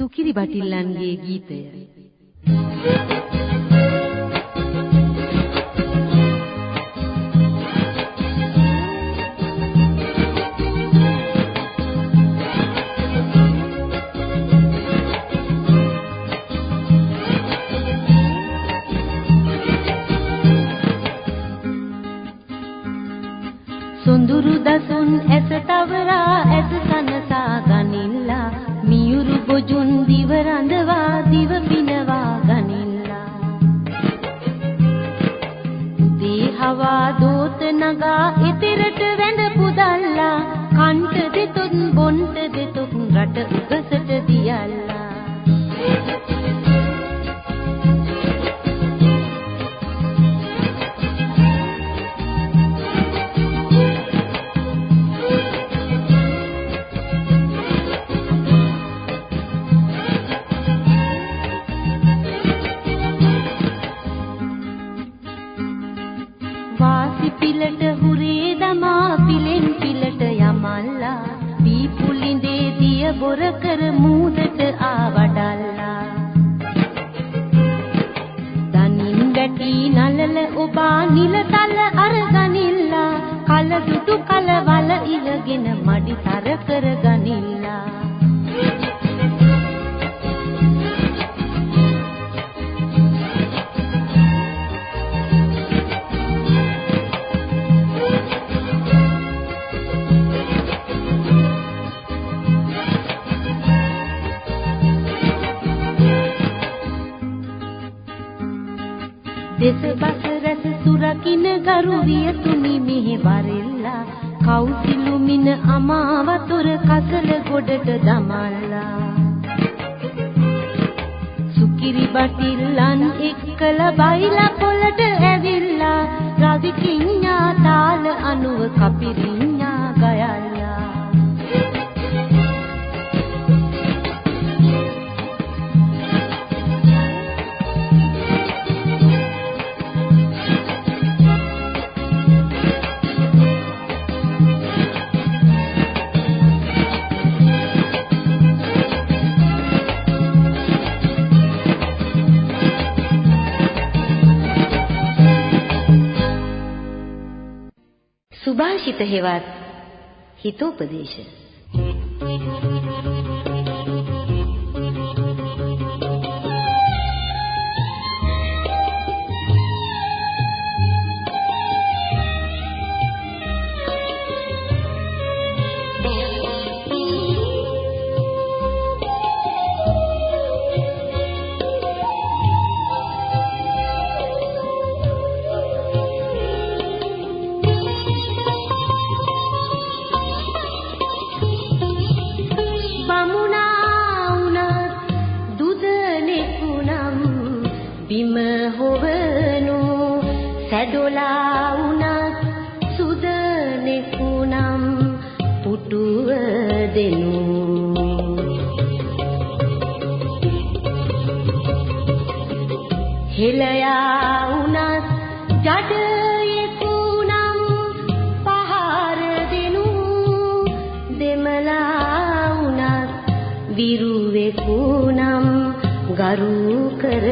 සුකිරි බටිල්ලන්ගේ ගීතය. සොඳුරු දෙසබස රස සුරකින්න ගරු වියතුනි මෙහි වරෙල්ලා කවුසිලු මින අමා වතුර කසල ගොඩට දමල්ලා. සුකිරි බටිල්ලන් එක්කල බයිලා පොළට ඇවිල්ලා. රවි කිඤ්ඤා තාල අනුව කපිරිඤ්ඤා ಹಿತಹಿವಾತ್ ಹಿತೋಪದೇಶ මාරු කර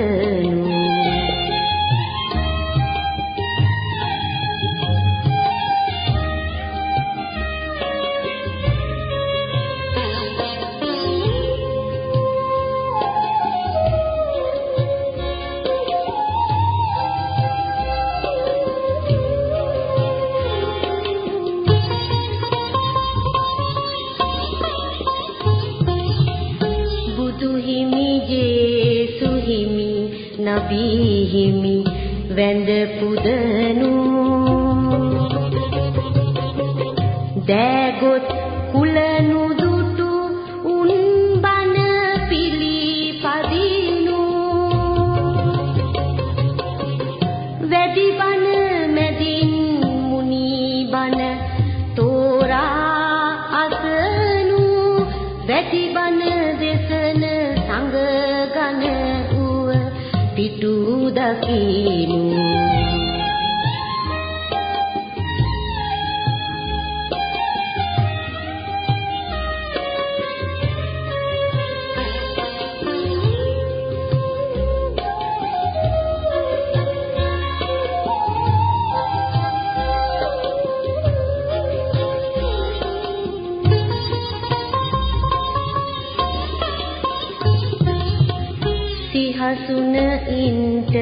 සසුන ඉන්ට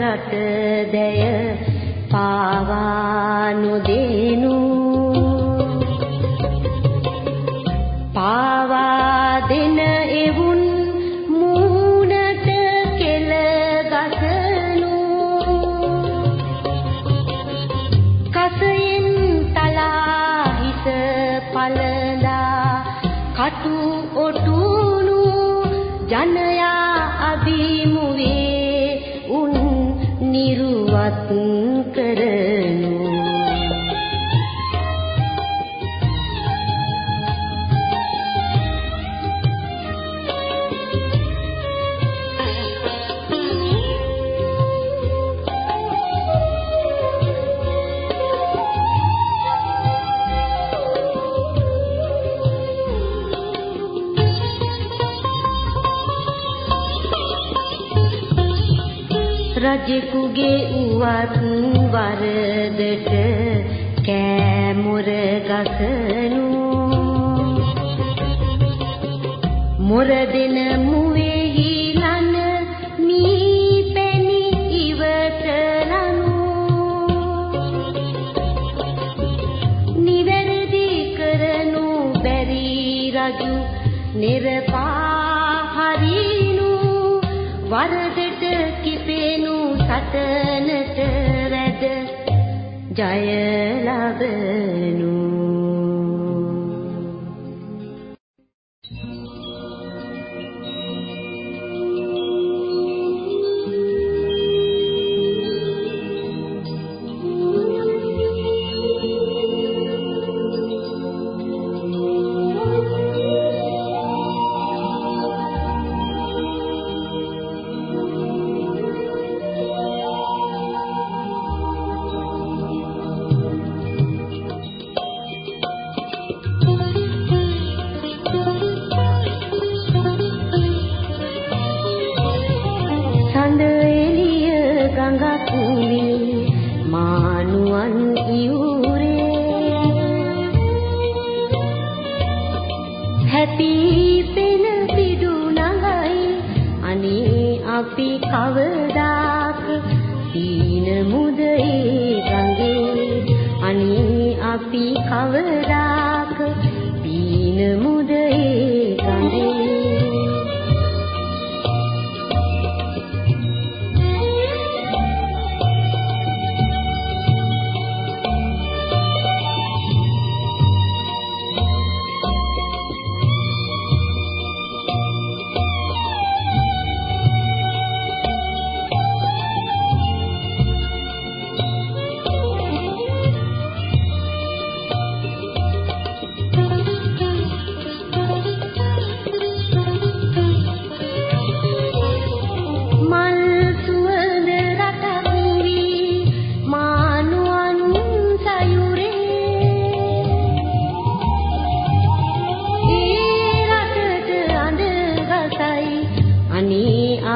රට දැය පාවා නොදෙනු පාවා රජෙකුගේ උවත් වරදට කෑමොර ගසනු. මොර දෙන මුවේ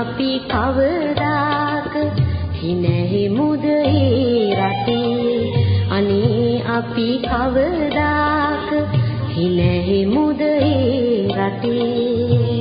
අපි කවදාක හිනෙහි මුදේ රටේ. අනේ අපි කවදාක හිනෙහි මුදේ රටේ.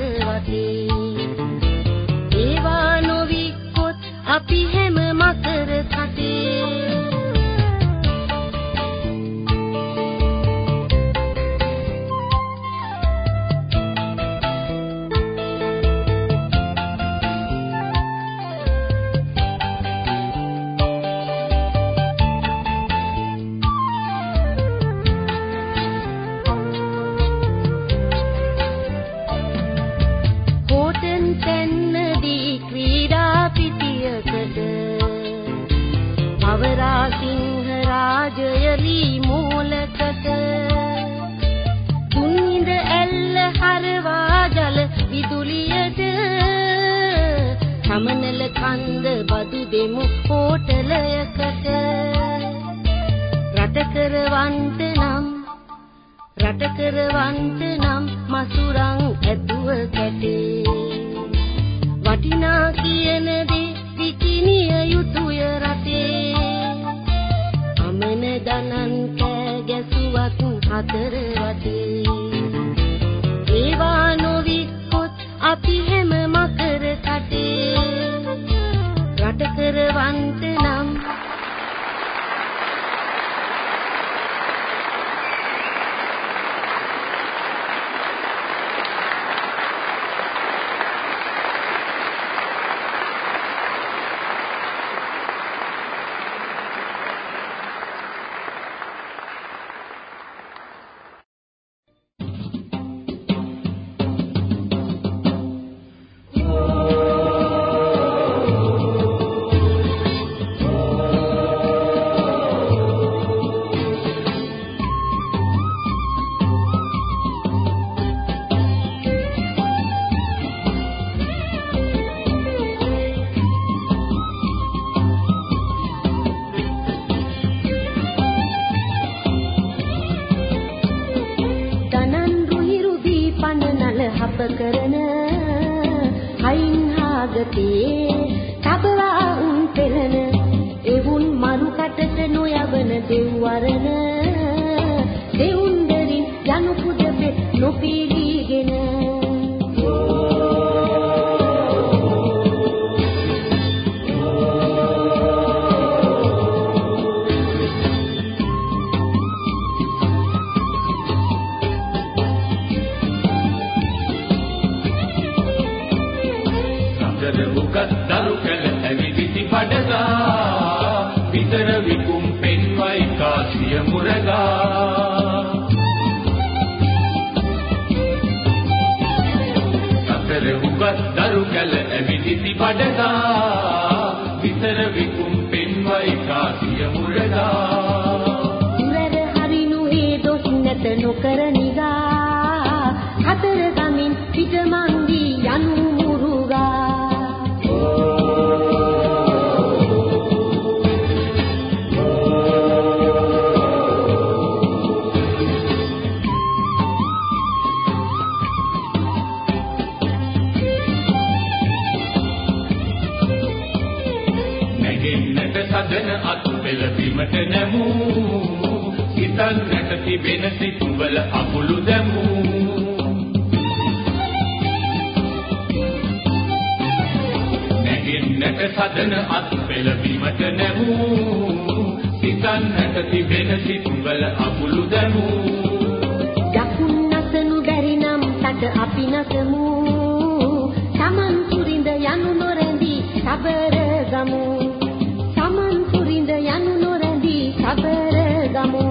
කරවති. ඒවා නොවිකොත් අපි හැම පෙළ බිමට නැමූ. හිතන්නට තිබෙන සිතුවල අකුළු දැමූ. නැගෙන්නට සදන අත් පෙළ බිමට නැමූ. හිතන්නට තිබෙන සිතුවල අකුළු දැමූ. දකුණ නසනු බැරි නම් තද අපි නසමු. Taman සුරිඳ යනු නොරැඳී සබර ගමු. නොරැඳී සබර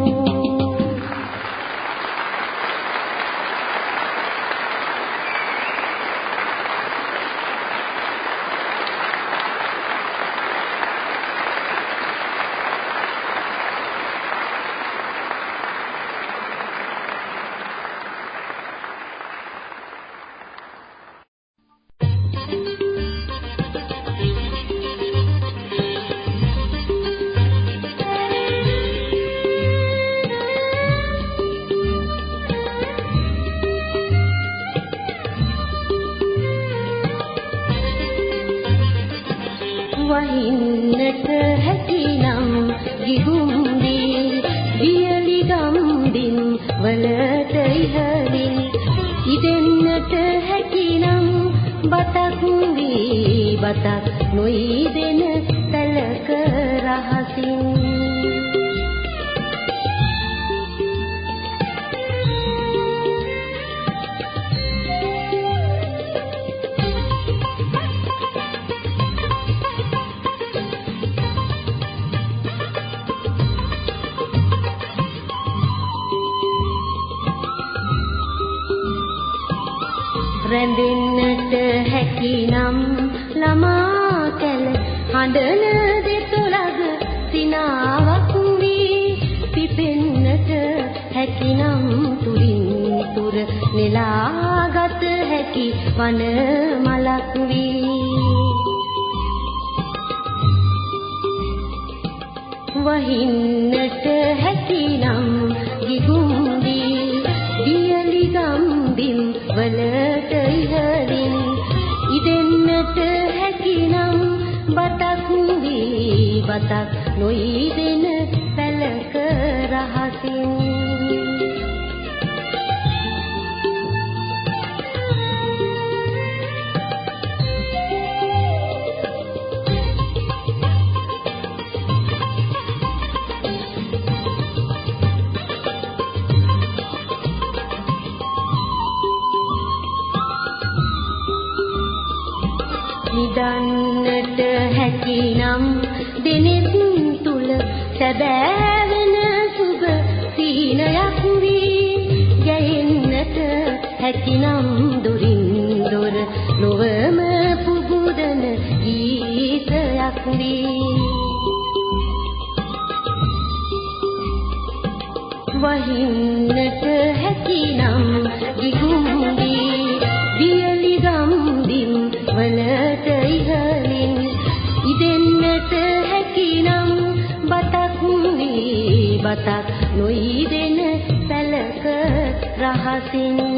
හඬන දෙතොලග සිනාවක් වී පිපෙන්නට හැකිනම් තුරින් තුර නෙලාගත හැකි වන මලක් වී වහින්නට හැකිනම් ගිගුම්දී वासिनी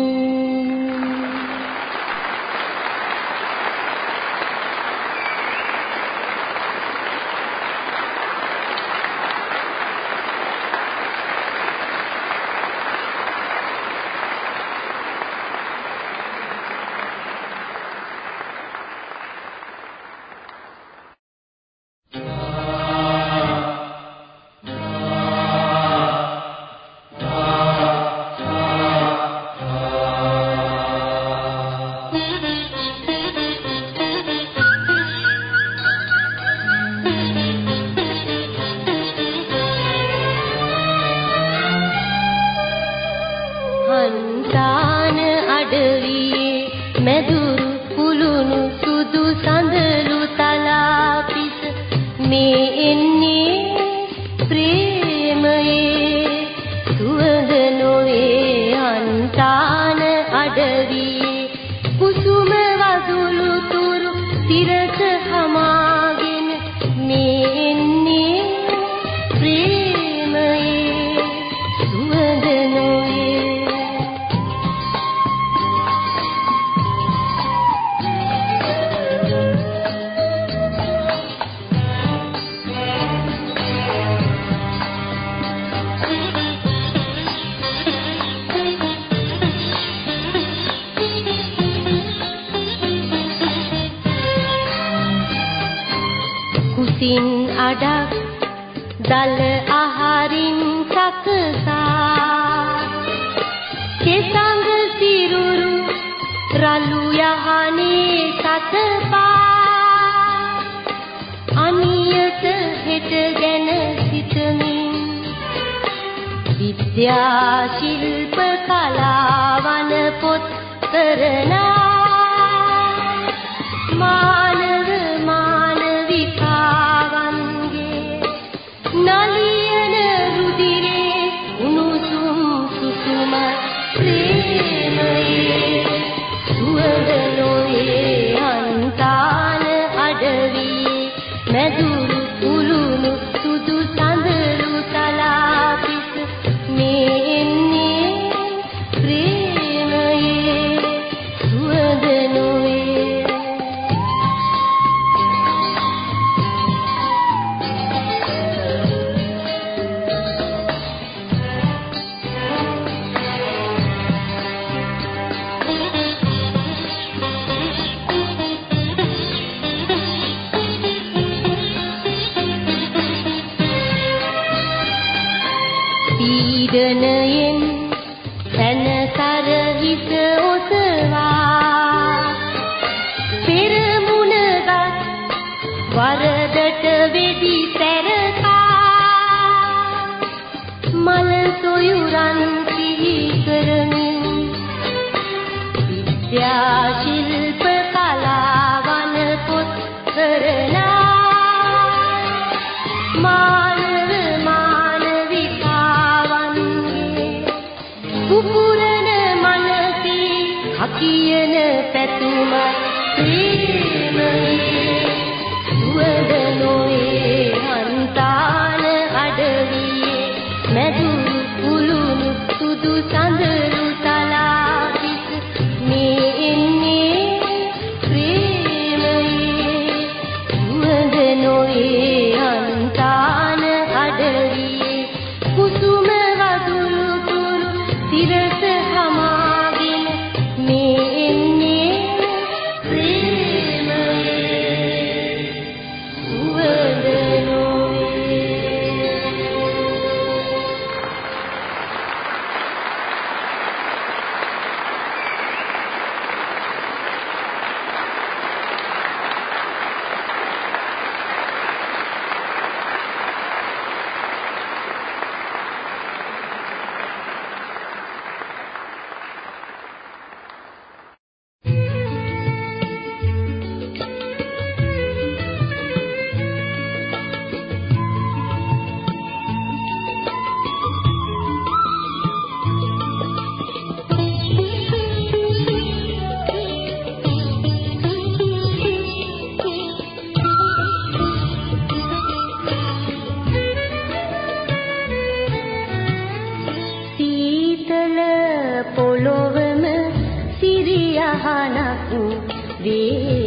පිටින් අඩක් දල ආහාරින් සකසා කෙසඟ සිරුරු රළු යහනේ සතපා අනියත හෙට ගැන සිතමින් විද්‍යා ශිල්ප කලාවන පොත් කරනා මා කරමි Di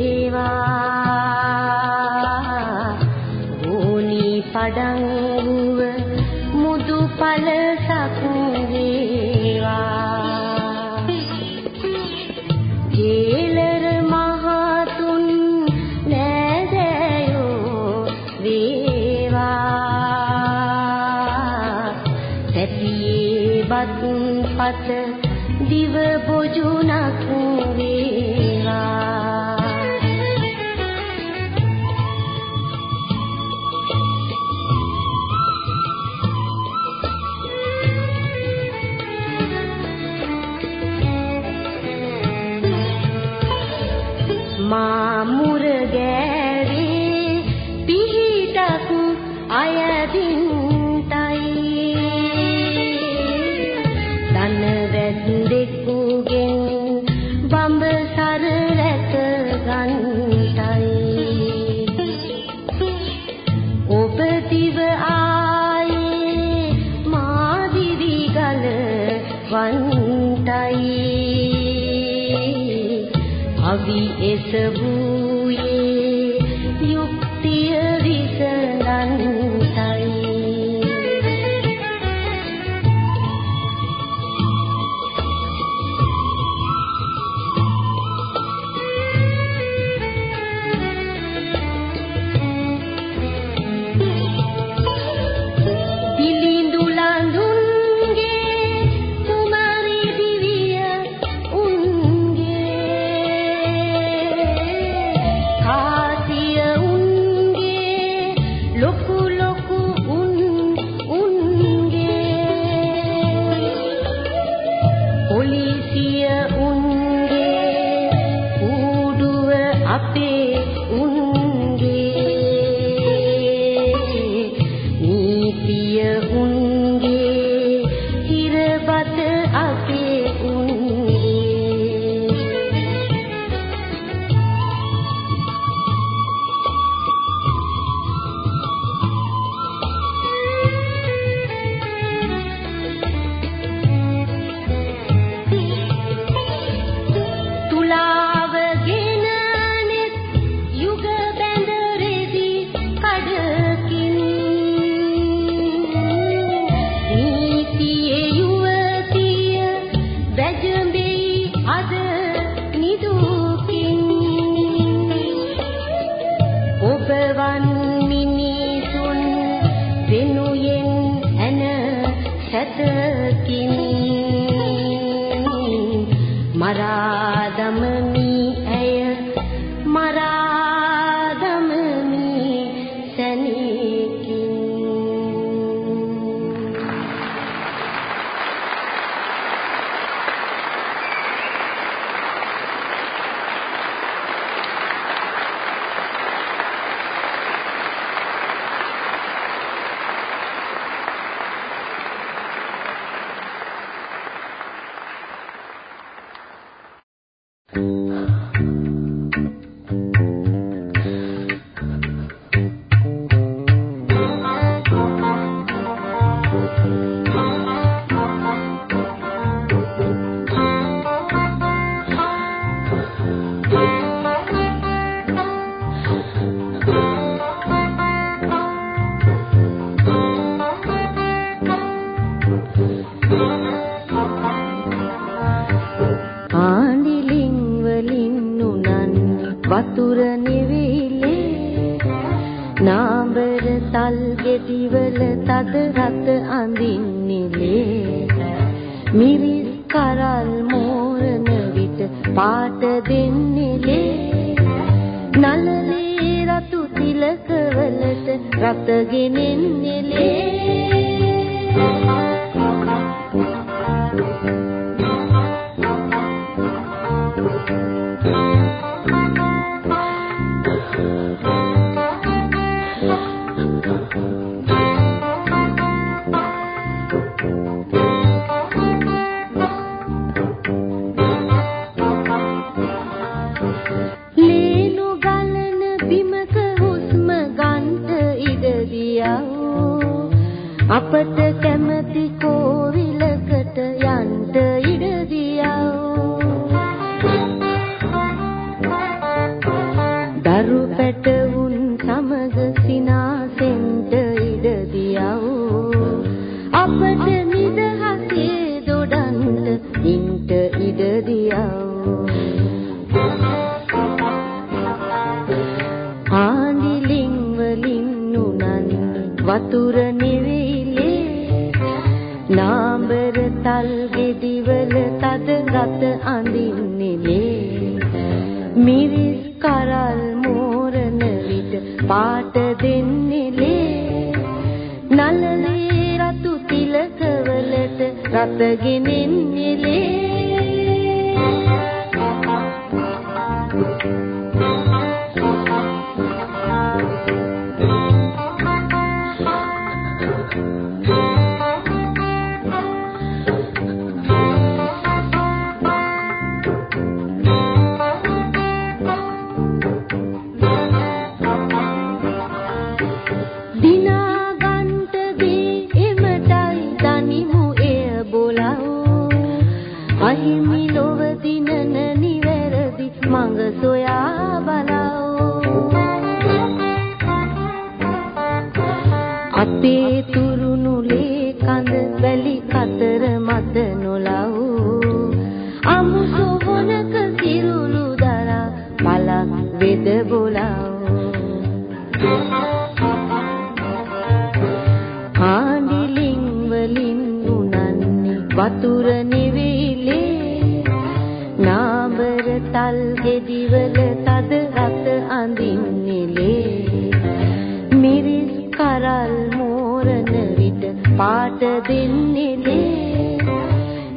පාට දෙන්නේ දේ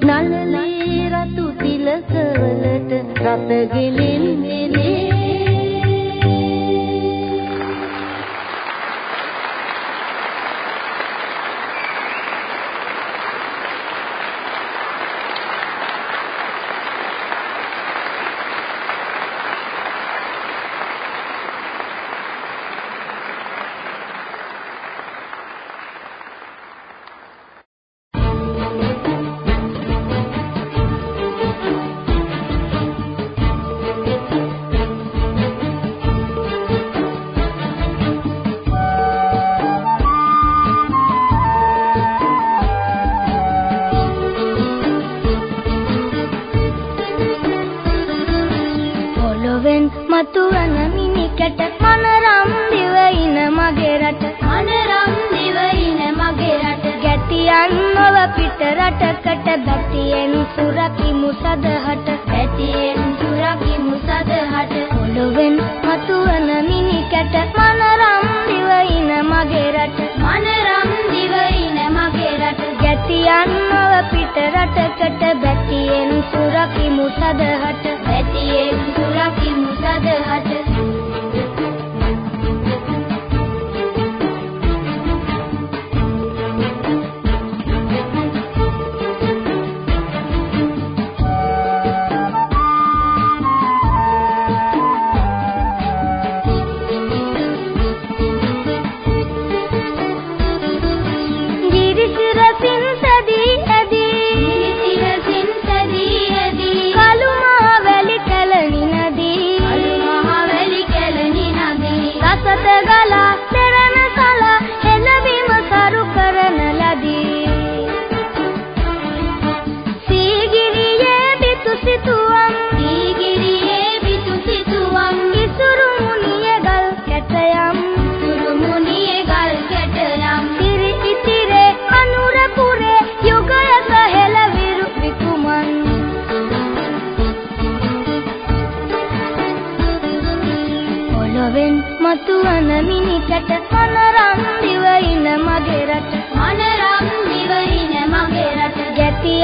නලලේ රතු තිලකවලට රත ගෙලින්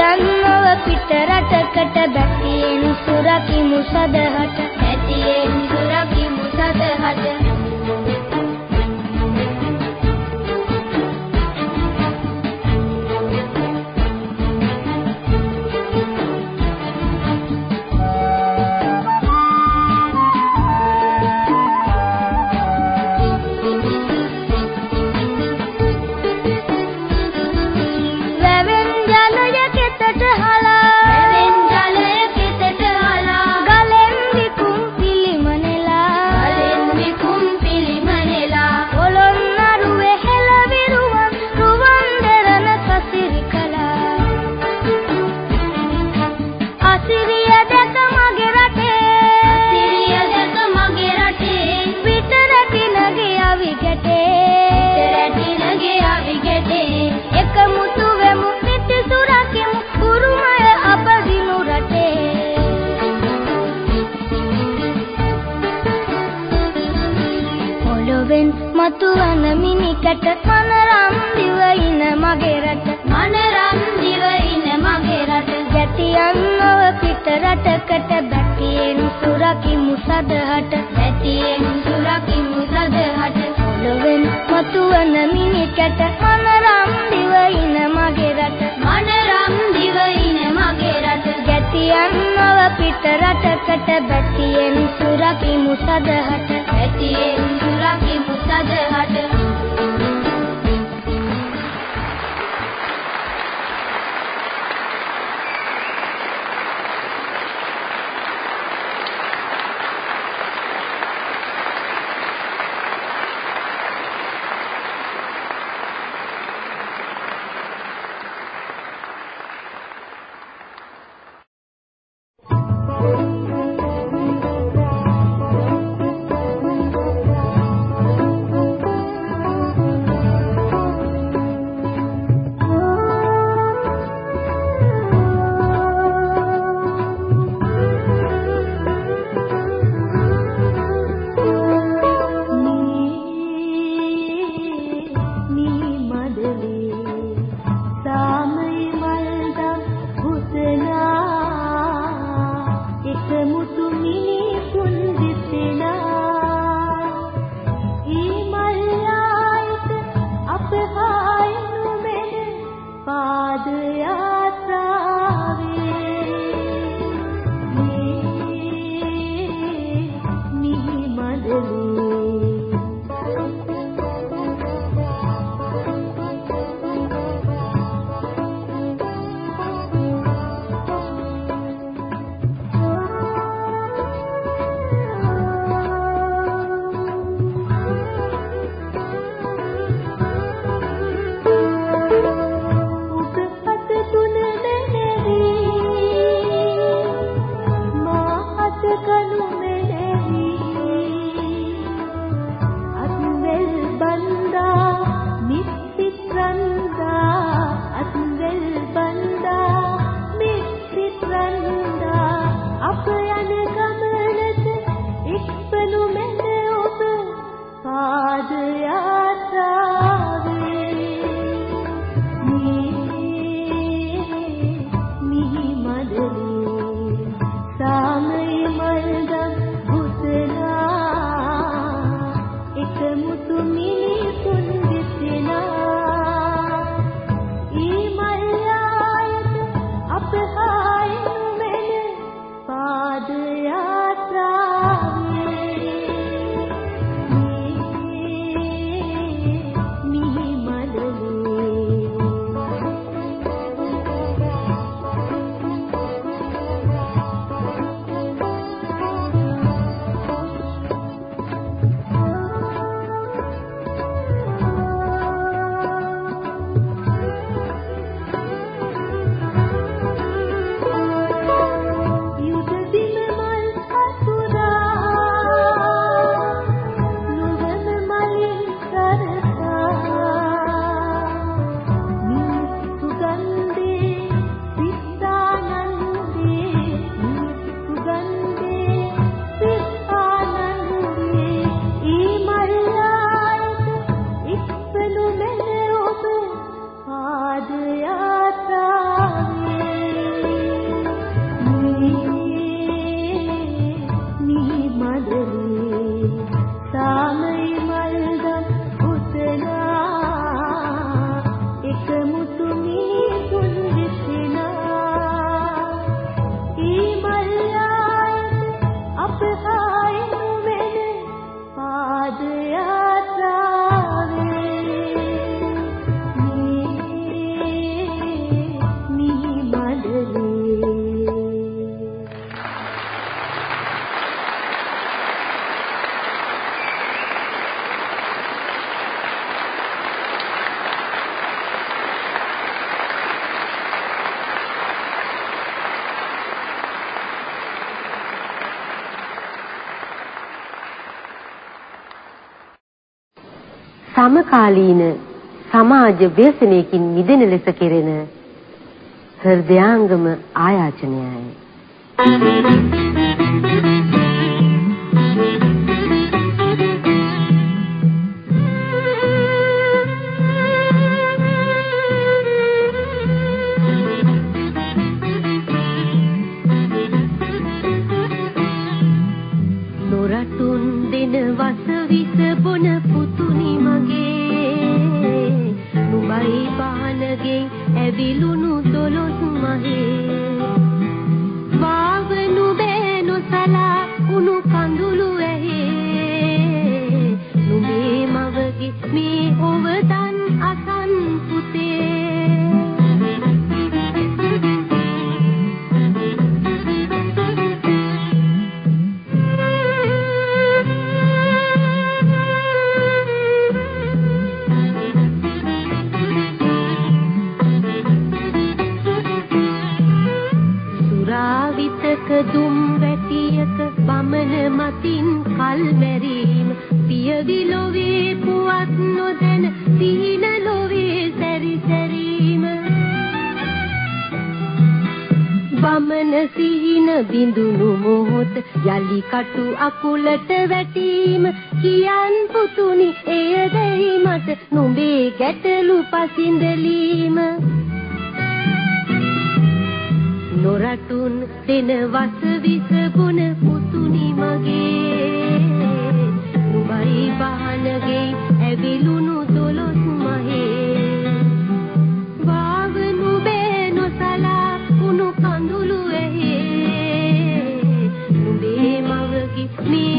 ගන්මව පිට රටකට බැතියෙන් සුරකිමු සදහට. බැතියෙන් සුරකිමු සදහට. රටකට බැටියෙන් සුරකිමු සදහට. බැටියෙන් සුරකිමු සදහට. සමකාලීන සමාජ ව්‍යසනයකින් මිදෙන ලෙස කෙරෙන හෘදයාංගම ආයාචනයයි. Thank you. me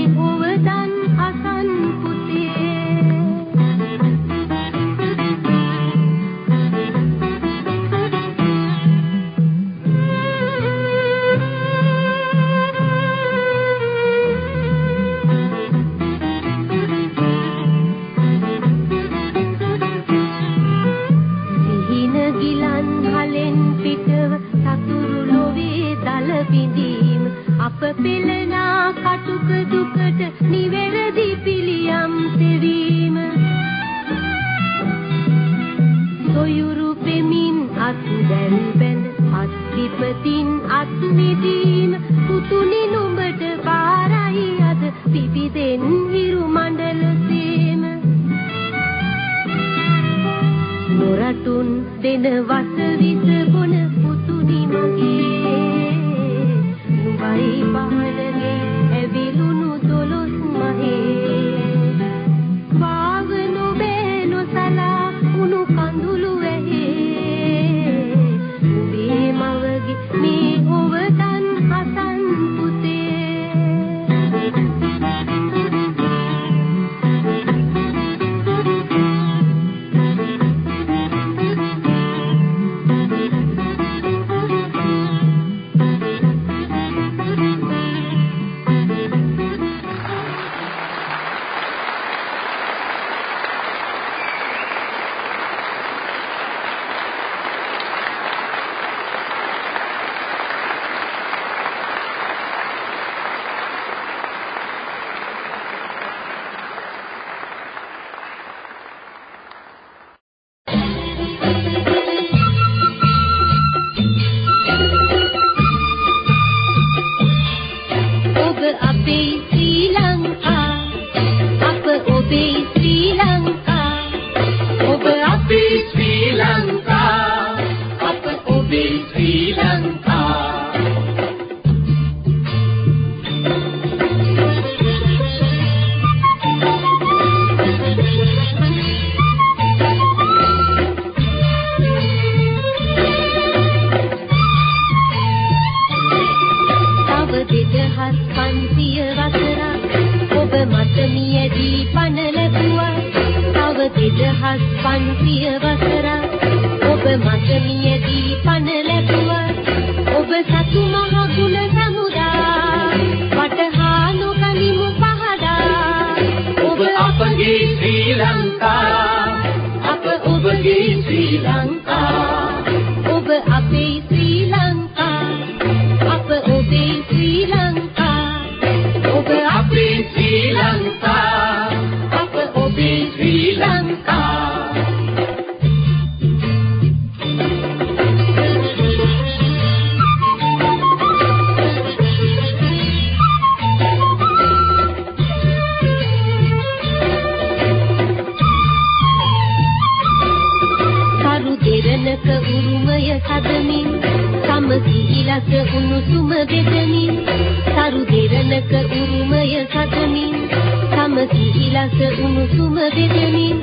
සිහිලස උණුසුම බෙදමින්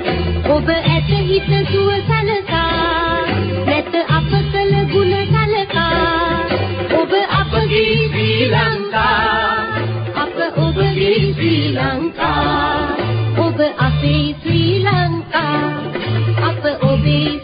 ඔබ ඇත හිත සුව සලකා. නැත අපසල ගුණ සලකා. ඔබ අපගේ ශ්‍රී ලංකා අප ඔබගේ ශ්‍රී ලංකා ඔබ අපේ ශ්‍රී ලංකා අප ඔබේ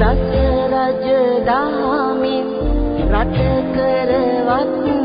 දස රජ දාමින් රට කරවත්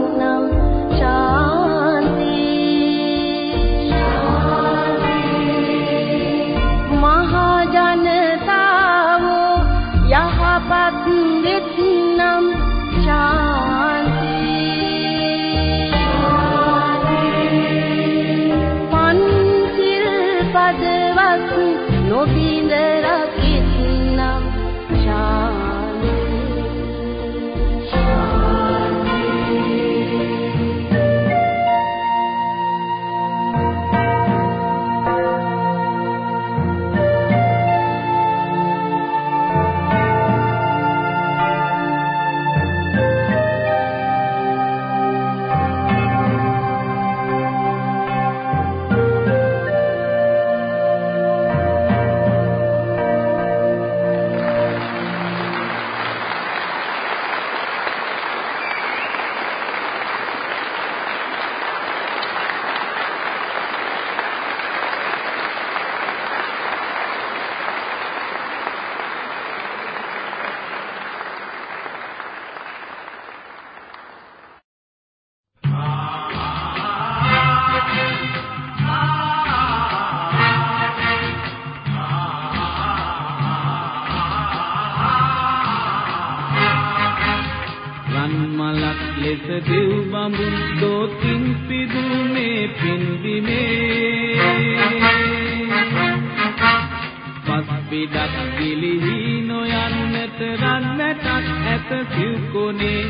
මදක් ගිලිහි නොයන්නට රන්නටත් ඇත සිව්කොනේ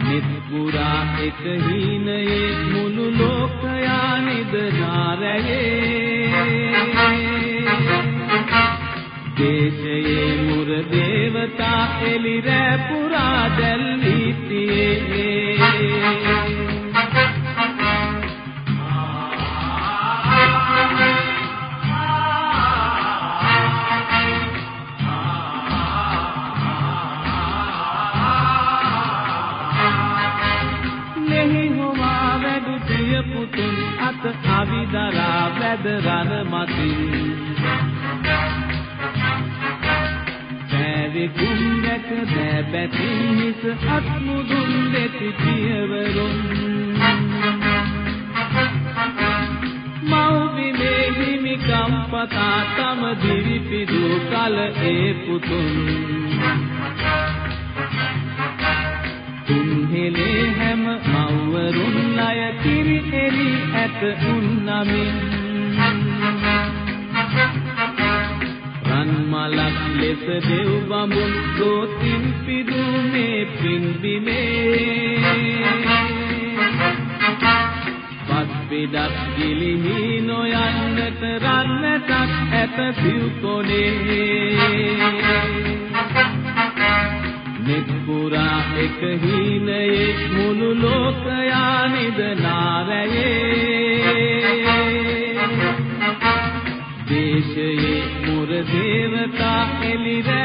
මෙත් පුරා එක හිණයේ මුළු ලෝකයා නිදනා රැයේ දේශයේ මුර දේවතා එලි රැ පුරා දැල්වී තියේ දරා වැද රන මතින් පෑවේ කුම්බක බැබැතින් හිස අත් මුදුන් දෙති පියවරුන්. මෞවිමේ හිමිකම් පතා තම දිවි පිදු කල ඒ පුතුන්. හෙලේ හැම මව්වරුන් ණය කිරි එලි ඇත උන්නමින් රන් මලක් ලෙස දෙව් බඹුන් ගෝතින් පිදුමේ පින්බිමේ. පස් බෙදක් ගිලිමි නොයන්නට රන්නටක් ඇත සිව් කොනේ. එක් පුරා එක හිණයේ මුළු ලෝකයා නිදනාරයේ දේශයේ මුර දේවතා එලිර